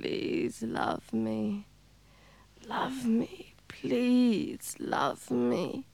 please love me. Love me, please love me.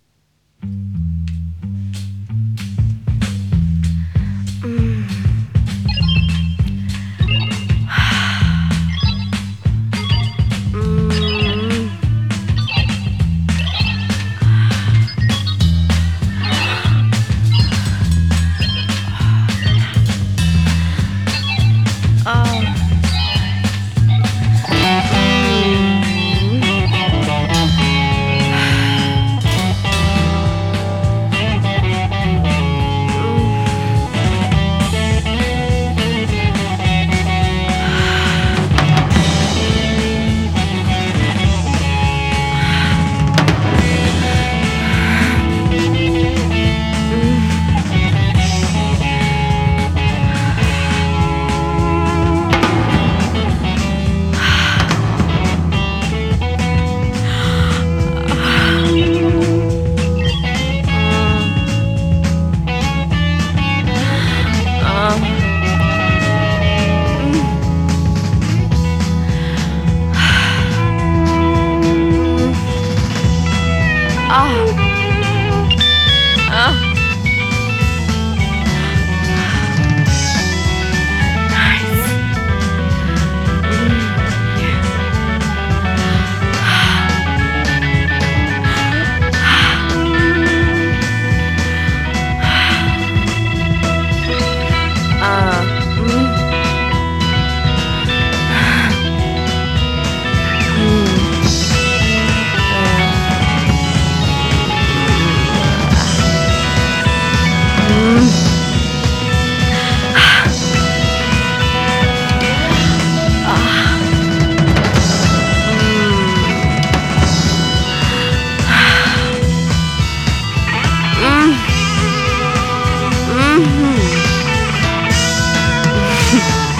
아.